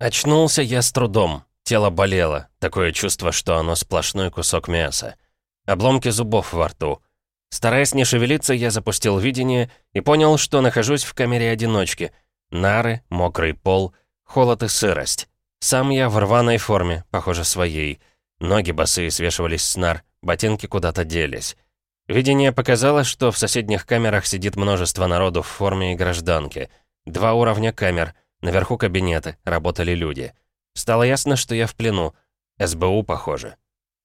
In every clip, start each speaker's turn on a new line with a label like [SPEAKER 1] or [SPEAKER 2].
[SPEAKER 1] Очнулся я с трудом. Тело болело. Такое чувство, что оно сплошной кусок мяса. Обломки зубов во рту. Стараясь не шевелиться, я запустил видение и понял, что нахожусь в камере одиночки. Нары, мокрый пол, холод и сырость. Сам я в рваной форме, похоже, своей. Ноги босые свешивались с нар, ботинки куда-то делись. Видение показало, что в соседних камерах сидит множество народу в форме и гражданке. Два уровня камер, наверху кабинеты, работали люди. Стало ясно, что я в плену. СБУ, похоже.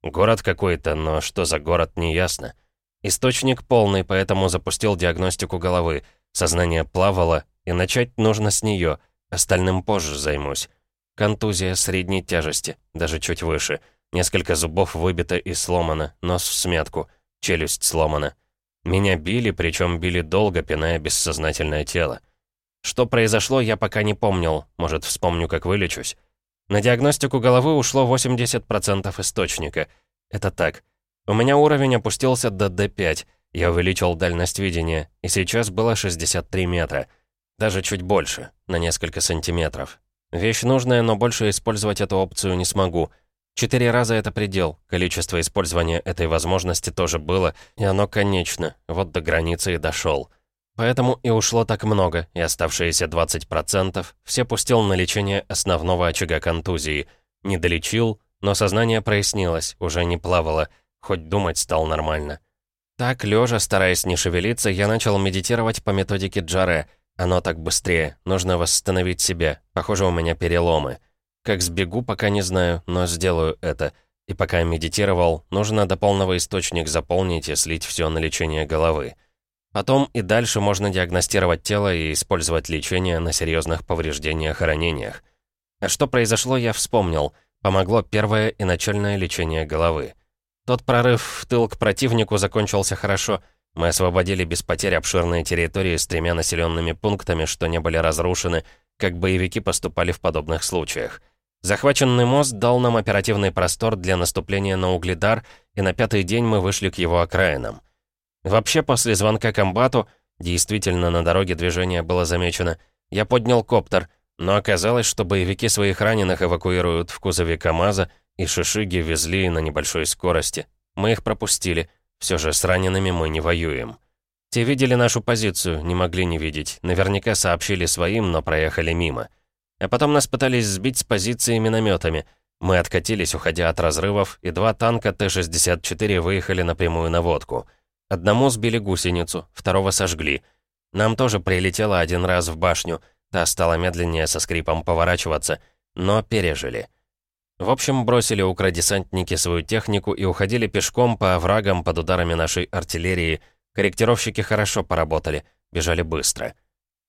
[SPEAKER 1] Город какой-то, но что за город, не ясно. Источник полный, поэтому запустил диагностику головы. Сознание плавало, и начать нужно с нее. Остальным позже займусь. Контузия средней тяжести, даже чуть выше. Несколько зубов выбито и сломано, нос в смятку, челюсть сломана. Меня били, причем били долго, пиная бессознательное тело. Что произошло, я пока не помнил. Может, вспомню, как вылечусь. На диагностику головы ушло 80% источника. Это так. У меня уровень опустился до D5. Я увеличил дальность видения, и сейчас было 63 метра. Даже чуть больше, на несколько сантиметров. Вещь нужная, но больше использовать эту опцию не смогу. Четыре раза это предел. Количество использования этой возможности тоже было, и оно конечно. Вот до границы и дошел. Поэтому и ушло так много, и оставшиеся 20% все пустил на лечение основного очага контузии. Не долечил, но сознание прояснилось, уже не плавало, хоть думать стал нормально. Так, лежа, стараясь не шевелиться, я начал медитировать по методике Джаре — оно так быстрее. Нужно восстановить себя. Похоже, у меня переломы. Как сбегу, пока не знаю, но сделаю это. И пока медитировал, нужно до полного источник заполнить и слить все на лечение головы. Потом и дальше можно диагностировать тело и использовать лечение на серьезных повреждениях и ранениях. А что произошло, я вспомнил. Помогло первое и начальное лечение головы. Тот прорыв в тыл к противнику закончился хорошо — мы освободили без потерь обширные территории с тремя населенными пунктами, что не были разрушены, как боевики поступали в подобных случаях. Захваченный мост дал нам оперативный простор для наступления на Угледар, и на пятый день мы вышли к его окраинам. Вообще, после звонка комбату, действительно на дороге движение было замечено, я поднял коптер, но оказалось, что боевики своих раненых эвакуируют в кузове КамАЗа, и шишиги везли на небольшой скорости. Мы их пропустили — все же с ранеными мы не воюем. Те видели нашу позицию, не могли не видеть. Наверняка сообщили своим, но проехали мимо. А потом нас пытались сбить с позиции минометами. Мы откатились, уходя от разрывов, и два танка Т-64 выехали на прямую наводку. Одному сбили гусеницу, второго сожгли. Нам тоже прилетело один раз в башню. Та стала медленнее со скрипом поворачиваться, но пережили. В общем, бросили укродесантники свою технику и уходили пешком по оврагам под ударами нашей артиллерии. Корректировщики хорошо поработали, бежали быстро.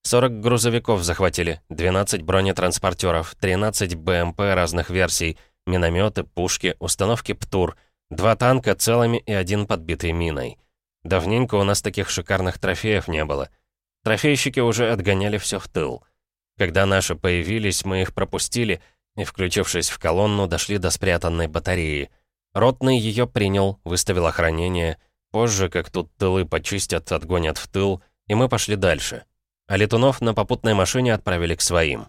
[SPEAKER 1] 40 грузовиков захватили, 12 бронетранспортеров, 13 БМП разных версий, минометы, пушки, установки ПТУР, два танка целыми и один подбитый миной. Давненько у нас таких шикарных трофеев не было. Трофейщики уже отгоняли все в тыл. Когда наши появились, мы их пропустили — и, включившись в колонну, дошли до спрятанной батареи. Ротный ее принял, выставил охранение. Позже, как тут тылы почистят, отгонят в тыл, и мы пошли дальше. А летунов на попутной машине отправили к своим.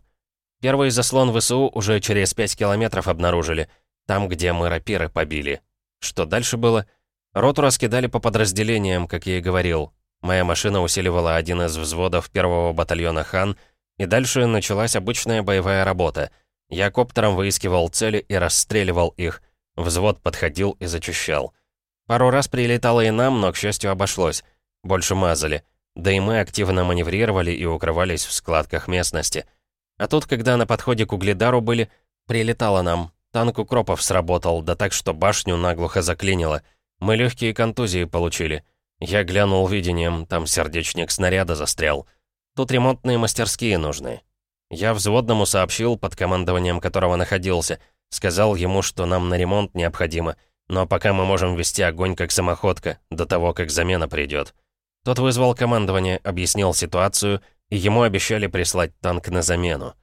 [SPEAKER 1] Первый заслон ВСУ уже через 5 километров обнаружили, там, где мы рапиры побили. Что дальше было? Роту раскидали по подразделениям, как я и говорил. Моя машина усиливала один из взводов первого батальона «Хан», и дальше началась обычная боевая работа — я коптером выискивал цели и расстреливал их. Взвод подходил и зачищал. Пару раз прилетало и нам, но, к счастью, обошлось. Больше мазали. Да и мы активно маневрировали и укрывались в складках местности. А тут, когда на подходе к Угледару были, прилетало нам. Танк укропов сработал, да так, что башню наглухо заклинило. Мы легкие контузии получили. Я глянул видением, там сердечник снаряда застрял. Тут ремонтные мастерские нужны. Я взводному сообщил, под командованием которого находился. Сказал ему, что нам на ремонт необходимо, но пока мы можем вести огонь как самоходка, до того, как замена придет. Тот вызвал командование, объяснил ситуацию, и ему обещали прислать танк на замену.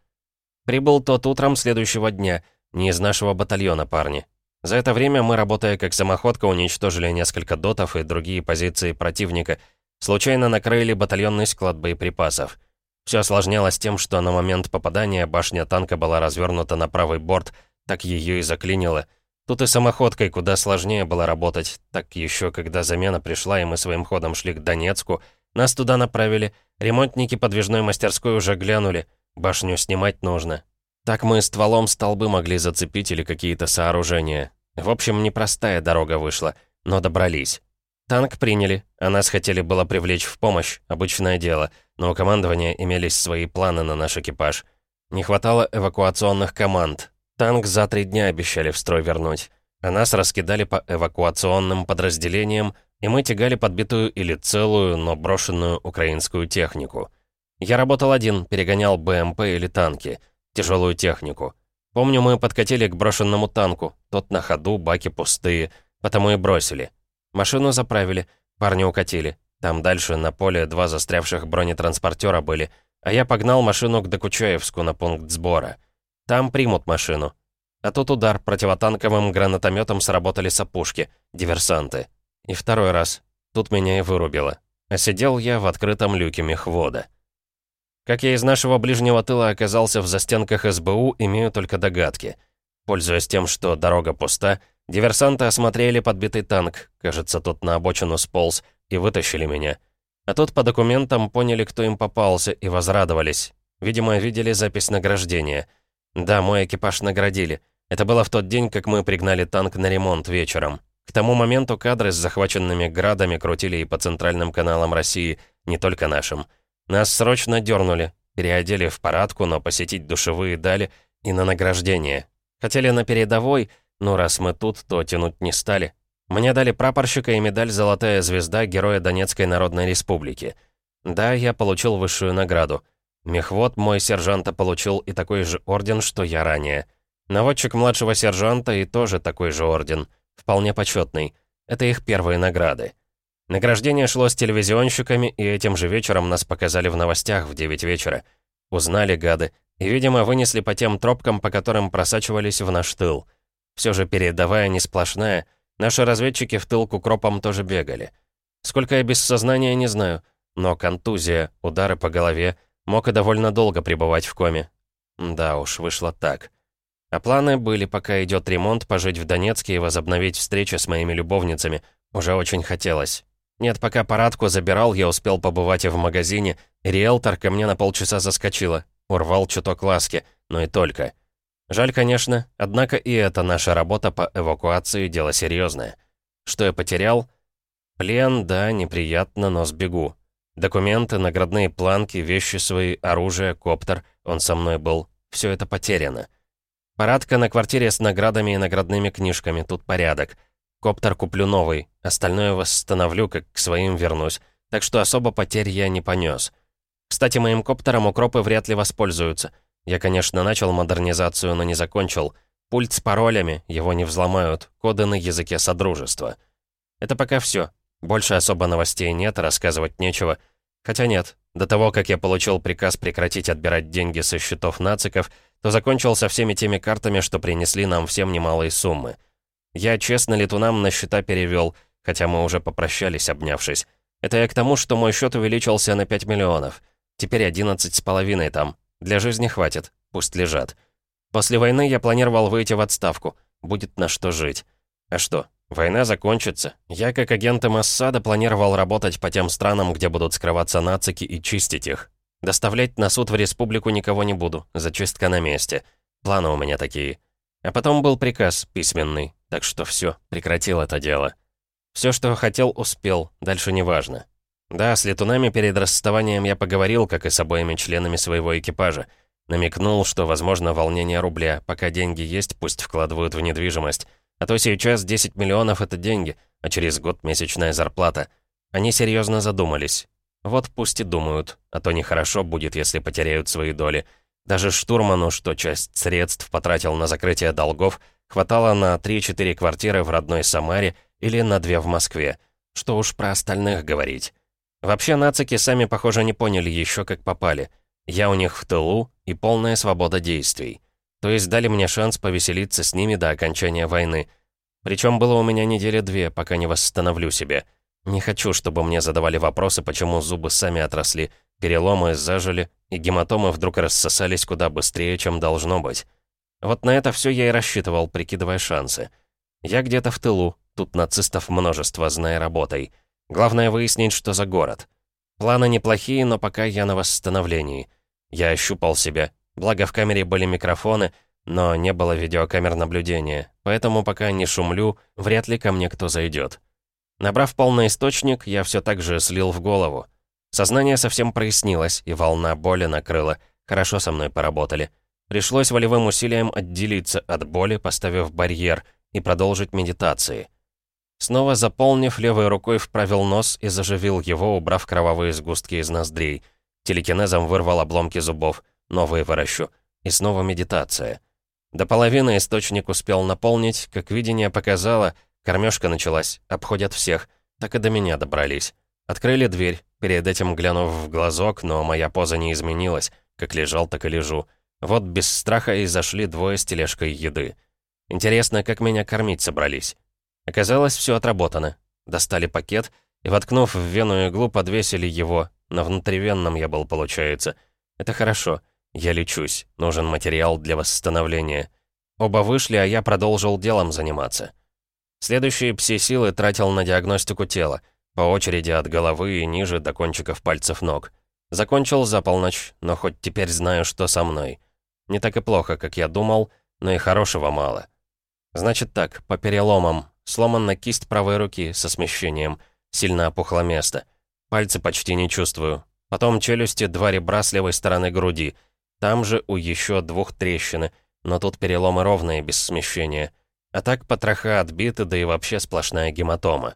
[SPEAKER 1] Прибыл тот утром следующего дня, не из нашего батальона парни. За это время мы, работая как самоходка, уничтожили несколько дотов и другие позиции противника, случайно накрыли батальонный склад боеприпасов. Все осложнялось тем, что на момент попадания башня танка была развернута на правый борт, так ее и заклинило. Тут и самоходкой куда сложнее было работать, так еще когда замена пришла, и мы своим ходом шли к Донецку, нас туда направили, ремонтники подвижной мастерской уже глянули, башню снимать нужно. Так мы стволом столбы могли зацепить или какие-то сооружения. В общем, непростая дорога вышла, но добрались. Танк приняли, а нас хотели было привлечь в помощь, обычное дело, но у командования имелись свои планы на наш экипаж. Не хватало эвакуационных команд, Танк за три дня обещали в строй вернуть. А нас раскидали по эвакуационным подразделениям, и мы тягали подбитую или целую, но брошенную украинскую технику. Я работал один, перегонял БМП или танки, тяжелую технику. Помню, мы подкатили к брошенному танку, тот на ходу, баки пустые, потому и бросили. Машину заправили, парни укатили. Там дальше на поле два застрявших бронетранспортера были, а я погнал машину к Докучаевску на пункт сбора. Там примут машину. А тут удар противотанковым гранатометом сработали сапушки, диверсанты. И второй раз. Тут меня и вырубило. А сидел я в открытом люке мехвода. Как я из нашего ближнего тыла оказался в застенках СБУ, имею только догадки. Пользуясь тем, что дорога пуста, диверсанты осмотрели подбитый танк, кажется, тот на обочину сполз, и вытащили меня. А тут по документам поняли, кто им попался, и возрадовались. Видимо, видели запись награждения — да, мой экипаж наградили. Это было в тот день, как мы пригнали танк на ремонт вечером. К тому моменту кадры с захваченными градами крутили и по центральным каналам России, не только нашим. Нас срочно дернули, переодели в парадку, но посетить душевые дали и на награждение. Хотели на передовой, но раз мы тут, то тянуть не стали. Мне дали прапорщика и медаль «Золотая звезда» Героя Донецкой Народной Республики. Да, я получил высшую награду — Мехвод мой сержанта получил и такой же орден, что я ранее. Наводчик младшего сержанта и тоже такой же орден. Вполне почетный. Это их первые награды. Награждение шло с телевизионщиками, и этим же вечером нас показали в новостях в 9 вечера. Узнали гады, и, видимо, вынесли по тем тропкам, по которым просачивались в наш тыл. Все же передовая не сплошная, наши разведчики в тыл к укропам тоже бегали. Сколько я без сознания, не знаю, но контузия, удары по голове, Мог и довольно долго пребывать в коме. Да уж, вышло так. А планы были, пока идет ремонт, пожить в Донецке и возобновить встречи с моими любовницами. Уже очень хотелось. Нет, пока парадку забирал, я успел побывать и в магазине. Риэлтор ко мне на полчаса заскочила. Урвал чуток ласки, но и только. Жаль, конечно, однако и это наша работа по эвакуации дело серьезное. Что я потерял? Плен, да, неприятно, но сбегу. Документы, наградные планки, вещи свои, оружие, коптер, он со мной был. Все это потеряно. Парадка на квартире с наградами и наградными книжками, тут порядок. Коптер куплю новый, остальное восстановлю, как к своим вернусь. Так что особо потерь я не понес. Кстати, моим коптером укропы вряд ли воспользуются. Я, конечно, начал модернизацию, но не закончил. Пульт с паролями, его не взломают, коды на языке Содружества. Это пока все. Больше особо новостей нет, рассказывать нечего. Хотя нет, до того, как я получил приказ прекратить отбирать деньги со счетов нациков, то закончил со всеми теми картами, что принесли нам всем немалые суммы. Я честно летунам на счета перевел, хотя мы уже попрощались, обнявшись. Это я к тому, что мой счет увеличился на 5 миллионов. Теперь 11 с половиной там. Для жизни хватит, пусть лежат. После войны я планировал выйти в отставку. Будет на что жить. А что, Война закончится. Я, как агент Массада, планировал работать по тем странам, где будут скрываться нацики и чистить их. Доставлять на суд в республику никого не буду. Зачистка на месте. Планы у меня такие. А потом был приказ письменный. Так что все, прекратил это дело. Все, что хотел, успел. Дальше не важно. Да, с летунами перед расставанием я поговорил, как и с обоими членами своего экипажа. Намекнул, что, возможно, волнение рубля. Пока деньги есть, пусть вкладывают в недвижимость. А то сейчас 10 миллионов — это деньги, а через год месячная зарплата. Они серьезно задумались. Вот пусть и думают, а то нехорошо будет, если потеряют свои доли. Даже штурману, что часть средств потратил на закрытие долгов, хватало на 3-4 квартиры в родной Самаре или на две в Москве. Что уж про остальных говорить. Вообще нацики сами, похоже, не поняли еще, как попали. Я у них в тылу и полная свобода действий. То есть дали мне шанс повеселиться с ними до окончания войны. Причем было у меня недели две, пока не восстановлю себе. Не хочу, чтобы мне задавали вопросы, почему зубы сами отросли. Переломы зажили, и гематомы вдруг рассосались куда быстрее, чем должно быть. Вот на это все я и рассчитывал, прикидывая шансы. Я где-то в тылу, тут нацистов множество, зная работой. Главное выяснить, что за город. Планы неплохие, но пока я на восстановлении. Я ощупал себя. Благо в камере были микрофоны, но не было видеокамер наблюдения, поэтому пока не шумлю, вряд ли ко мне кто зайдет. Набрав полный источник, я все так же слил в голову. Сознание совсем прояснилось, и волна боли накрыла. Хорошо со мной поработали. Пришлось волевым усилием отделиться от боли, поставив барьер, и продолжить медитации. Снова заполнив, левой рукой вправил нос и заживил его, убрав кровавые сгустки из ноздрей. Телекинезом вырвал обломки зубов. Новые выращу. И снова медитация. До половины источник успел наполнить, как видение показало, кормежка началась, обходят всех. Так и до меня добрались. Открыли дверь, перед этим глянув в глазок, но моя поза не изменилась. Как лежал, так и лежу. Вот без страха и зашли двое с тележкой еды. Интересно, как меня кормить собрались. Оказалось, все отработано. Достали пакет и, воткнув в вену иглу, подвесили его. На внутривенном я был, получается. Это хорошо. Я лечусь. Нужен материал для восстановления. Оба вышли, а я продолжил делом заниматься. Следующие пси-силы тратил на диагностику тела. По очереди от головы и ниже до кончиков пальцев ног. Закончил за полночь, но хоть теперь знаю, что со мной. Не так и плохо, как я думал, но и хорошего мало. Значит так, по переломам. Сломана кисть правой руки со смещением. Сильно опухло место. Пальцы почти не чувствую. Потом челюсти, два ребра с левой стороны груди. Там же у еще двух трещины, но тут переломы ровные, без смещения. А так потроха отбиты, да и вообще сплошная гематома.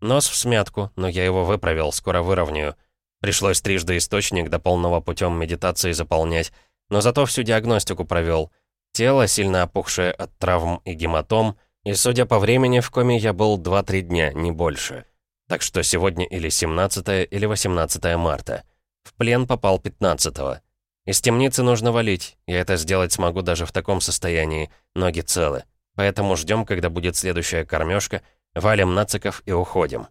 [SPEAKER 1] Нос в смятку, но я его выправил, скоро выровняю. Пришлось трижды источник до полного путем медитации заполнять, но зато всю диагностику провел. Тело, сильно опухшее от травм и гематом, и, судя по времени, в коме я был 2-3 дня, не больше. Так что сегодня или 17 или 18 марта. В плен попал 15 -го. Из темницы нужно валить, я это сделать смогу даже в таком состоянии, ноги целы. Поэтому ждем, когда будет следующая кормежка, валим нациков и уходим.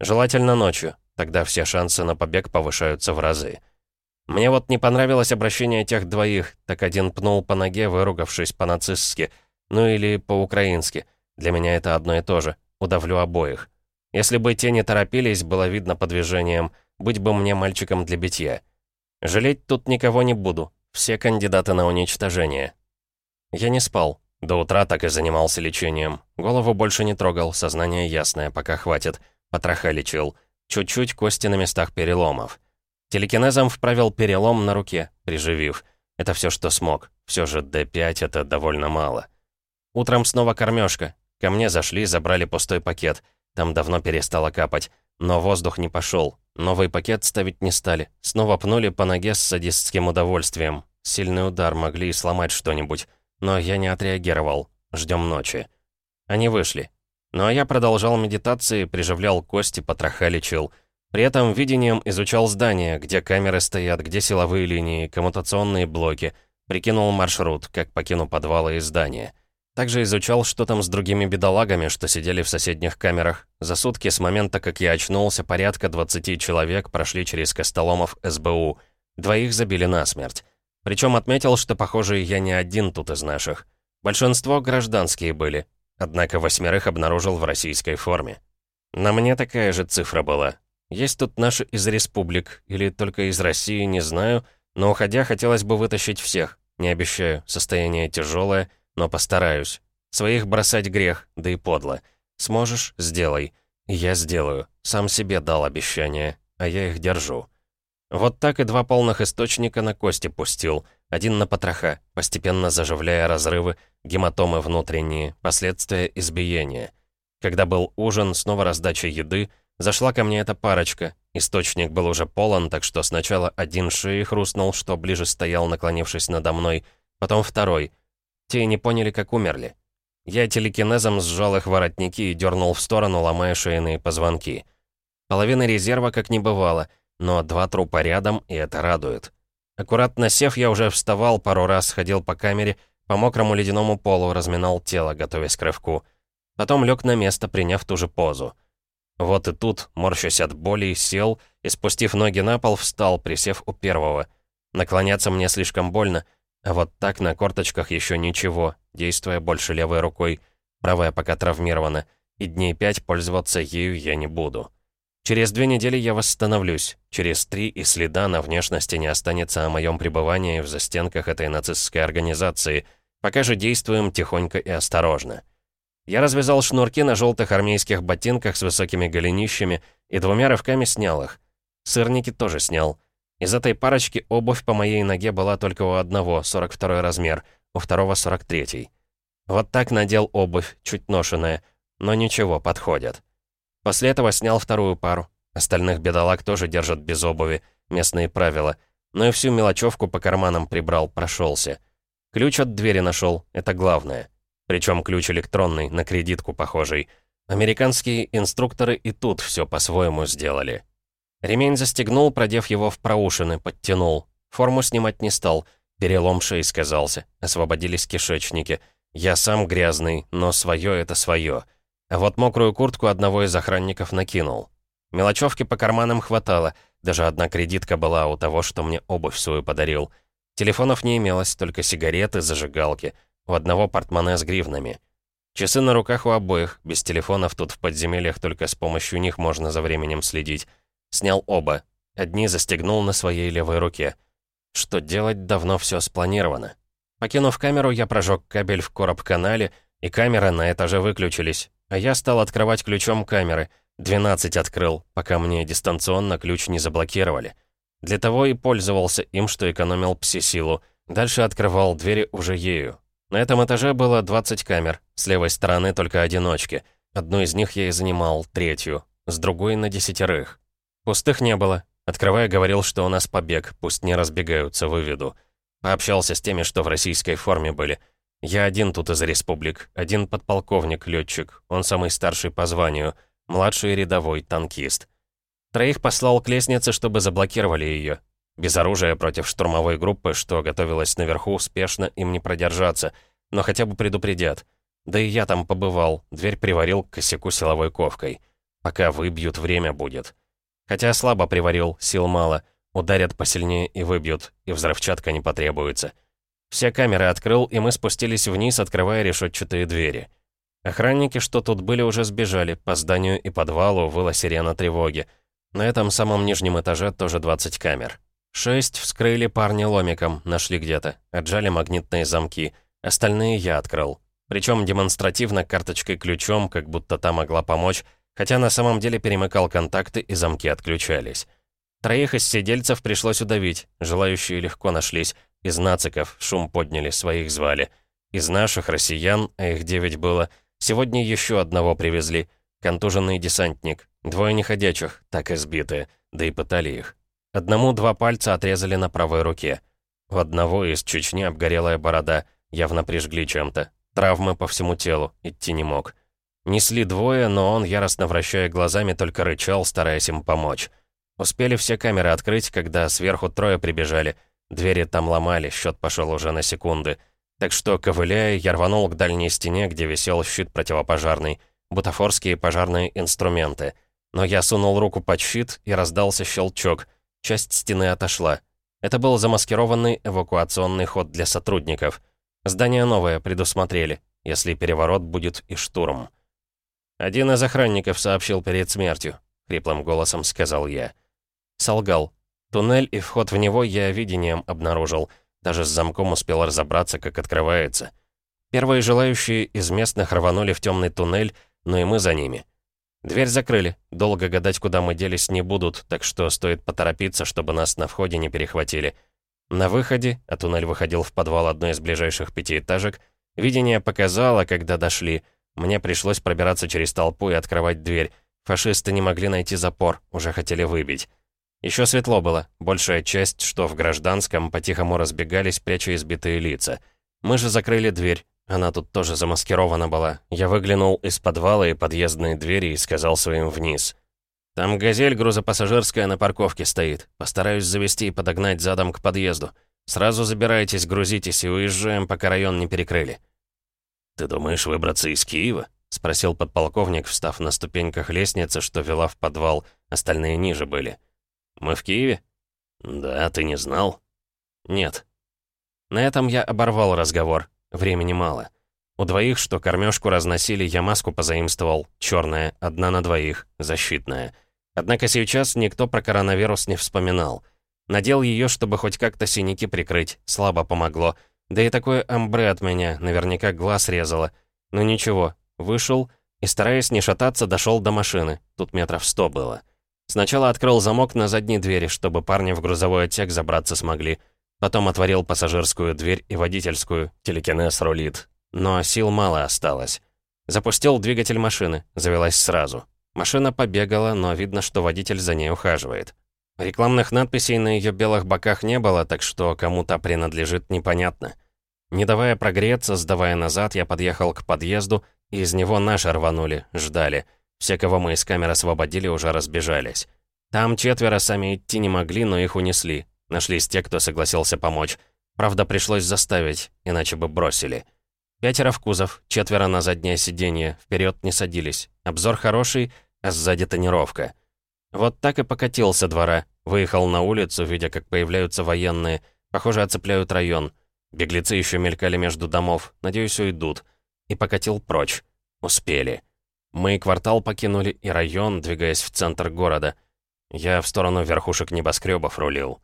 [SPEAKER 1] Желательно ночью, тогда все шансы на побег повышаются в разы. Мне вот не понравилось обращение тех двоих, так один пнул по ноге, выругавшись по-нацистски, ну или по-украински. Для меня это одно и то же. Удавлю обоих. Если бы те не торопились, было видно по движениям, быть бы мне мальчиком для битья. Жалеть тут никого не буду. Все кандидаты на уничтожение. Я не спал. До утра так и занимался лечением. Голову больше не трогал, сознание ясное, пока хватит. Потроха лечил. Чуть-чуть кости на местах переломов. Телекинезом вправил перелом на руке, приживив. Это все, что смог. Все же D5 это довольно мало. Утром снова кормежка. Ко мне зашли, забрали пустой пакет. Там давно перестало капать. Но воздух не пошел. Новый пакет ставить не стали. Снова пнули по ноге с садистским удовольствием. Сильный удар, могли сломать что-нибудь. Но я не отреагировал. Ждем ночи. Они вышли. Ну а я продолжал медитации, приживлял кости, потроха лечил. При этом видением изучал здание, где камеры стоят, где силовые линии, коммутационные блоки. Прикинул маршрут, как покину подвалы и здания. Также изучал, что там с другими бедолагами, что сидели в соседних камерах. За сутки с момента, как я очнулся, порядка 20 человек прошли через Костоломов СБУ. Двоих забили насмерть. Причем отметил, что, похоже, я не один тут из наших. Большинство гражданские были. Однако восьмерых обнаружил в российской форме. На мне такая же цифра была. Есть тут наши из республик, или только из России, не знаю, но уходя хотелось бы вытащить всех. Не обещаю, состояние тяжелое, но постараюсь. Своих бросать грех, да и подло. Сможешь — сделай. я сделаю. Сам себе дал обещание, а я их держу. Вот так и два полных источника на кости пустил. Один на потроха, постепенно заживляя разрывы, гематомы внутренние, последствия избиения. Когда был ужин, снова раздача еды — Зашла ко мне эта парочка. Источник был уже полон, так что сначала один шеи хрустнул, что ближе стоял, наклонившись надо мной, потом второй. Те не поняли, как умерли. Я телекинезом сжал их воротники и дернул в сторону, ломая шейные позвонки. Половины резерва как не бывало, но два трупа рядом, и это радует. Аккуратно сев, я уже вставал, пару раз ходил по камере, по мокрому ледяному полу разминал тело, готовясь к рывку. Потом лег на место, приняв ту же позу. Вот и тут, морщась от боли, сел и, спустив ноги на пол, встал, присев у первого. Наклоняться мне слишком больно, а вот так на корточках еще ничего, действуя больше левой рукой. Правая пока травмирована, и дней пять пользоваться ею я не буду. Через две недели я восстановлюсь. Через три и следа на внешности не останется о моем пребывании в застенках этой нацистской организации. Пока же действуем тихонько и осторожно. Я развязал шнурки на желтых армейских ботинках с высокими голенищами и двумя рывками снял их. Сырники тоже снял. Из этой парочки обувь по моей ноге была только у одного, 42 размер, у второго 43. Вот так надел обувь, чуть ношеная, но ничего, подходят. После этого снял вторую пару. Остальных бедолаг тоже держат без обуви, местные правила. Но и всю мелочевку по карманам прибрал, прошелся. Ключ от двери нашел, это главное. Причем ключ электронный, на кредитку похожий. Американские инструкторы и тут все по-своему сделали. Ремень застегнул, продев его в проушины, подтянул. Форму снимать не стал. Перелом шеи сказался. Освободились кишечники. Я сам грязный, но свое это свое. А вот мокрую куртку одного из охранников накинул. Мелочевки по карманам хватало. Даже одна кредитка была у того, что мне обувь свою подарил. Телефонов не имелось, только сигареты, зажигалки. У одного портмоне с гривнами. Часы на руках у обоих. Без телефонов тут в подземельях только с помощью них можно за временем следить. Снял оба. Одни застегнул на своей левой руке. Что делать, давно все спланировано. Покинув камеру, я прожег кабель в короб-канале, и камеры на этаже выключились. А я стал открывать ключом камеры. 12 открыл, пока мне дистанционно ключ не заблокировали. Для того и пользовался им, что экономил пси-силу. Дальше открывал двери уже ею. На этом этаже было 20 камер. С левой стороны только одиночки. Одну из них я и занимал, третью. С другой на десятерых. Пустых не было. Открывая, говорил, что у нас побег, пусть не разбегаются, выведу. Пообщался с теми, что в российской форме были. Я один тут из республик, один подполковник, летчик, он самый старший по званию, младший рядовой, танкист. Троих послал к лестнице, чтобы заблокировали ее. Без оружия против штурмовой группы, что готовилась наверху, успешно им не продержаться, но хотя бы предупредят. Да и я там побывал, дверь приварил к косяку силовой ковкой. Пока выбьют, время будет. Хотя слабо приварил, сил мало. Ударят посильнее и выбьют, и взрывчатка не потребуется. Все камеры открыл, и мы спустились вниз, открывая решетчатые двери. Охранники, что тут были, уже сбежали. По зданию и подвалу выла сирена тревоги. На этом самом нижнем этаже тоже 20 камер. Шесть вскрыли парни ломиком, нашли где-то. Отжали магнитные замки. Остальные я открыл. Причем демонстративно карточкой-ключом, как будто та могла помочь, хотя на самом деле перемыкал контакты и замки отключались. Троих из сидельцев пришлось удавить, желающие легко нашлись. Из нациков шум подняли, своих звали. Из наших россиян, а их девять было, сегодня еще одного привезли. Контуженный десантник, двое неходячих, так избитые, да и пытали их. Одному два пальца отрезали на правой руке. У одного из Чечни обгорелая борода, явно прижгли чем-то. Травмы по всему телу, идти не мог. Несли двое, но он, яростно вращая глазами, только рычал, стараясь им помочь. Успели все камеры открыть, когда сверху трое прибежали. Двери там ломали, счет пошел уже на секунды. Так что, ковыляя, я рванул к дальней стене, где висел щит противопожарный, бутафорские пожарные инструменты. Но я сунул руку под щит, и раздался щелчок. Часть стены отошла. Это был замаскированный эвакуационный ход для сотрудников. Здание новое, предусмотрели, если переворот будет и штурм. «Один из охранников сообщил перед смертью», — хриплым голосом сказал я. Солгал. Туннель и вход в него я видением обнаружил. Даже с замком успел разобраться, как открывается. Первые желающие из местных рванули в темный туннель, но и мы за ними. Дверь закрыли. Долго гадать, куда мы делись, не будут, так что стоит поторопиться, чтобы нас на входе не перехватили. На выходе, а туннель выходил в подвал одной из ближайших пятиэтажек, видение показало, когда дошли — мне пришлось пробираться через толпу и открывать дверь. Фашисты не могли найти запор, уже хотели выбить. Еще светло было, большая часть, что в гражданском, по-тихому разбегались, пряча избитые лица. Мы же закрыли дверь, она тут тоже замаскирована была. Я выглянул из подвала и подъездной двери и сказал своим вниз. «Там «Газель» грузопассажирская на парковке стоит. Постараюсь завести и подогнать задом к подъезду. Сразу забирайтесь, грузитесь и уезжаем, пока район не перекрыли». «Ты думаешь выбраться из Киева?» — спросил подполковник, встав на ступеньках лестницы, что вела в подвал, остальные ниже были. «Мы в Киеве?»
[SPEAKER 2] «Да, ты не знал?»
[SPEAKER 1] «Нет». На этом я оборвал разговор. Времени мало. У двоих, что кормежку разносили, я маску позаимствовал. черная, одна на двоих, защитная. Однако сейчас никто про коронавирус не вспоминал. Надел ее, чтобы хоть как-то синяки прикрыть. Слабо помогло. Да и такое амбре от меня, наверняка глаз резало. Но ничего, вышел и, стараясь не шататься, дошел до машины. Тут метров сто было. Сначала открыл замок на задней двери, чтобы парни в грузовой отсек забраться смогли. Потом отворил пассажирскую дверь и водительскую. Телекинез рулит. Но сил мало осталось. Запустил двигатель машины, завелась сразу. Машина побегала, но видно, что водитель за ней ухаживает. Рекламных надписей на ее белых боках не было, так что кому-то принадлежит непонятно. Не давая прогреться, сдавая назад, я подъехал к подъезду, и из него наши рванули, ждали. Все, кого мы из камер освободили, уже разбежались. Там четверо сами идти не могли, но их унесли. Нашлись те, кто согласился помочь. Правда, пришлось заставить, иначе бы бросили. Пятеро в кузов, четверо на заднее сиденье, вперед не садились. Обзор хороший, а сзади тонировка. Вот так и покатился двора. Выехал на улицу, видя, как появляются военные. Похоже, оцепляют район. Беглецы еще мелькали между домов. Надеюсь, уйдут. И покатил прочь. Успели. Мы и квартал покинули, и район, двигаясь в центр города. Я в сторону верхушек небоскребов рулил.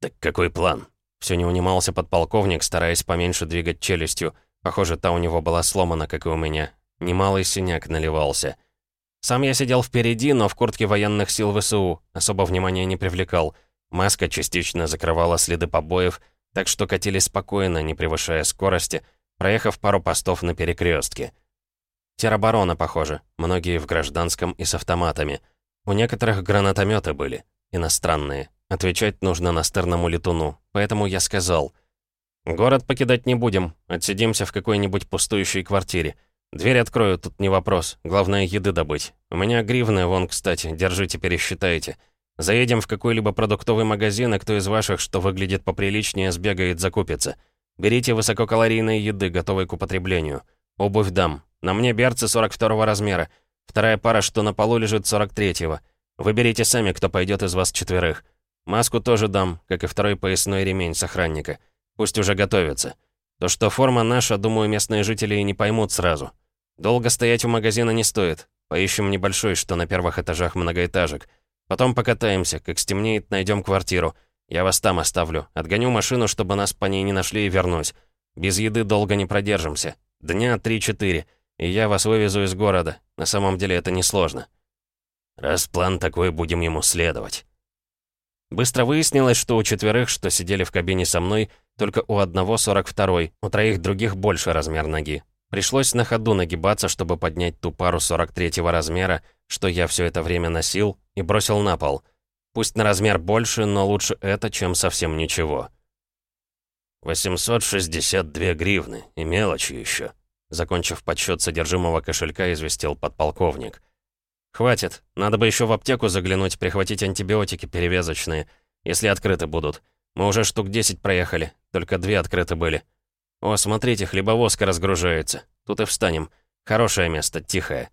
[SPEAKER 2] «Так какой план?»
[SPEAKER 1] Все не унимался подполковник, стараясь поменьше двигать челюстью. Похоже, та у него была сломана, как и у меня. Немалый синяк наливался. Сам я сидел впереди, но в куртке военных сил ВСУ. Особо внимания не привлекал. Маска частично закрывала следы побоев, так что катили спокойно, не превышая скорости, проехав пару постов на перекрестке. Тероборона, похоже. Многие в гражданском и с автоматами. У некоторых гранатометы были. Иностранные. Отвечать нужно настырному летуну. Поэтому я сказал. «Город покидать не будем. Отсидимся в какой-нибудь пустующей квартире. «Дверь открою, тут не вопрос. Главное, еды добыть. У меня гривны, вон, кстати, держите, пересчитайте. Заедем в какой-либо продуктовый магазин, и кто из ваших, что выглядит поприличнее, сбегает, закупится. Берите высококалорийной еды, готовой к употреблению. Обувь дам. На мне берцы 42 размера. Вторая пара, что на полу лежит, 43-го. Выберите сами, кто пойдет из вас четверых. Маску тоже дам, как и второй поясной ремень с охранника. Пусть уже готовится. То, что форма наша, думаю, местные жители и не поймут сразу. Долго стоять у магазина не стоит. Поищем небольшой, что на первых этажах многоэтажек. Потом покатаемся, как стемнеет, найдем квартиру. Я вас там оставлю. Отгоню машину, чтобы нас по ней не нашли и вернусь. Без еды долго не продержимся. Дня три-четыре. И я вас вывезу из города. На самом деле это несложно.
[SPEAKER 2] Раз план такой, будем ему следовать.
[SPEAKER 1] Быстро выяснилось, что у четверых, что сидели в кабине со мной, только у одного 42-й, у троих других больше размер ноги. Пришлось на ходу нагибаться, чтобы поднять ту пару 43-го размера, что я все это время носил, и бросил на пол. Пусть на размер больше, но лучше это, чем совсем ничего.
[SPEAKER 2] 862 гривны, и мелочи еще. Закончив подсчет содержимого кошелька, известил подполковник.
[SPEAKER 1] «Хватит. Надо бы еще в аптеку заглянуть, прихватить антибиотики перевязочные, если открыты будут. Мы уже штук 10 проехали, только две открыты были. «О, смотрите, хлебовозка разгружается. Тут и встанем. Хорошее место, тихое».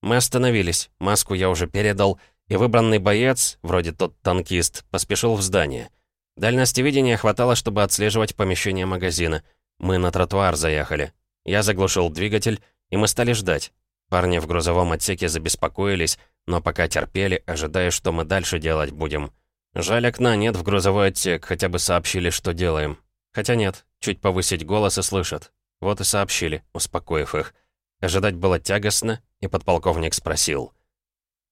[SPEAKER 1] Мы остановились, маску я уже передал, и выбранный боец, вроде тот танкист, поспешил в здание. Дальности видения хватало, чтобы отслеживать помещение магазина. Мы на тротуар заехали. Я заглушил двигатель, и мы стали ждать. Парни в грузовом отсеке забеспокоились, но пока терпели, ожидая, что мы дальше делать будем. Жаль, окна нет в грузовой отсек, хотя бы сообщили, что делаем. Хотя нет, чуть повысить голос и слышат. Вот и сообщили, успокоив их. Ожидать было тягостно, и подполковник спросил.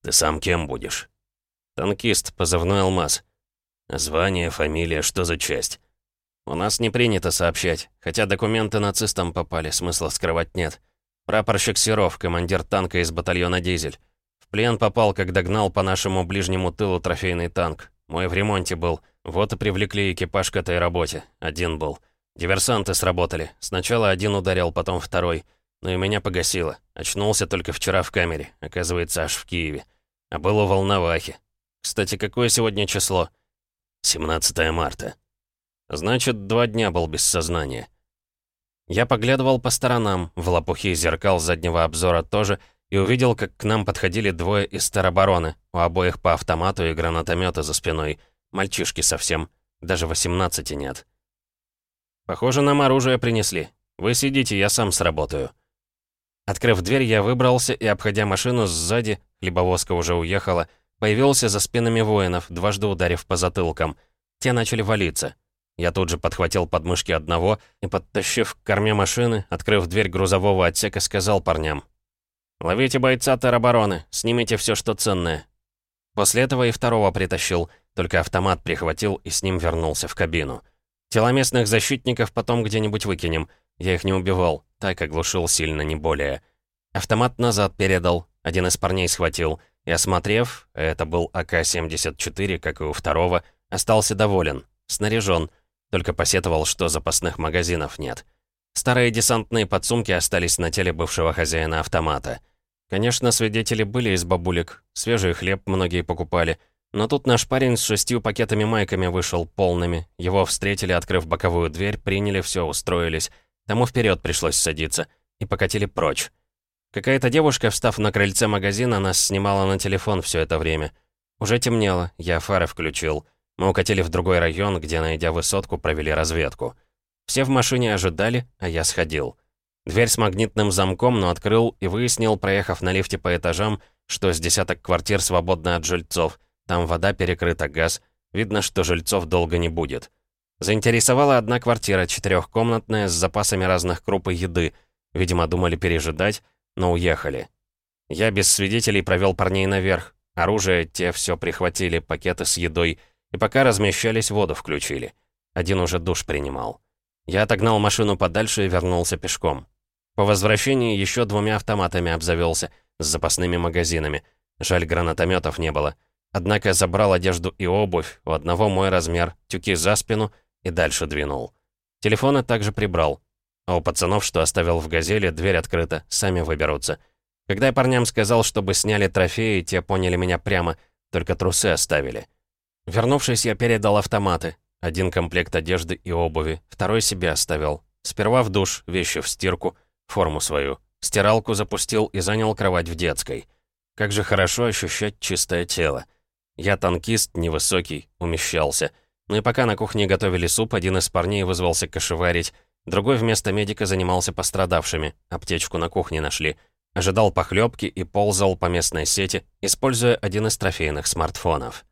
[SPEAKER 2] «Ты сам кем будешь?»
[SPEAKER 1] «Танкист, позывной «Алмаз».
[SPEAKER 2] «Звание, фамилия, что за часть?»
[SPEAKER 1] «У нас не принято сообщать, хотя документы нацистам попали, смысла скрывать нет. Прапорщик Серов, командир танка из батальона «Дизель». В плен попал, когда гнал по нашему ближнему тылу трофейный танк. Мой в ремонте был». Вот и привлекли экипаж к этой работе. Один был. Диверсанты сработали. Сначала один ударил, потом второй. Но и меня погасило. Очнулся только вчера в камере. Оказывается, аж в Киеве. А был у Волновахи. Кстати, какое сегодня число?
[SPEAKER 2] 17 марта.
[SPEAKER 1] Значит, два дня был без сознания. Я поглядывал по сторонам, в лопухе зеркал заднего обзора тоже, и увидел, как к нам подходили двое из теробороны, у обоих по автомату и гранатомета за спиной. Мальчишки совсем, даже 18 нет. «Похоже, нам оружие принесли. Вы сидите, я сам сработаю». Открыв дверь, я выбрался и, обходя машину сзади, хлебовозка уже уехала, появился за спинами воинов, дважды ударив по затылкам. Те начали валиться. Я тут же подхватил подмышки одного и, подтащив к корме машины, открыв дверь грузового отсека, сказал парням. «Ловите бойца теробороны, снимите все, что ценное». После этого и второго притащил, только автомат прихватил и с ним вернулся в кабину. Тела местных защитников потом где-нибудь выкинем. Я их не убивал, так оглушил сильно, не более. Автомат назад передал, один из парней схватил, и, осмотрев, это был АК-74, как и у второго, остался доволен, снаряжен, только посетовал, что запасных магазинов нет. Старые десантные подсумки остались на теле бывшего хозяина автомата. Конечно, свидетели были из бабулек, свежий хлеб многие покупали, но тут наш парень с шестью пакетами майками вышел полными. Его встретили, открыв боковую дверь, приняли, все устроились. Тому вперед пришлось садиться. И покатили прочь. Какая-то девушка, встав на крыльце магазина, нас снимала на телефон все это время. Уже темнело, я фары включил. Мы укатили в другой район, где, найдя высотку, провели разведку. Все в машине ожидали, а я сходил. Дверь с магнитным замком, но открыл и выяснил, проехав на лифте по этажам, что с десяток квартир свободны от жильцов. Там вода перекрыта, газ. Видно, что жильцов долго не будет. Заинтересовала одна квартира, четырехкомнатная, с запасами разных круп и еды. Видимо, думали пережидать, но уехали. Я без свидетелей провел парней наверх. Оружие те все прихватили, пакеты с едой — и пока размещались, воду включили. Один уже душ принимал. Я отогнал машину подальше и вернулся пешком. По возвращении еще двумя автоматами обзавелся, с запасными магазинами. Жаль, гранатометов не было. Однако забрал одежду и обувь, у одного мой размер, тюки за спину и дальше двинул. Телефоны также прибрал. А у пацанов, что оставил в «Газели», дверь открыта, сами выберутся. Когда я парням сказал, чтобы сняли трофеи, те поняли меня прямо, только трусы оставили. Вернувшись, я передал автоматы. Один комплект одежды и обуви, второй себе оставил. Сперва в душ, вещи в стирку, форму свою. Стиралку запустил и занял кровать в детской. Как же хорошо ощущать чистое тело. Я танкист, невысокий, умещался. Ну и пока на кухне готовили суп, один из парней вызвался кошеварить, другой вместо медика занимался пострадавшими, аптечку на кухне нашли. Ожидал похлебки и ползал по местной сети, используя один из трофейных смартфонов.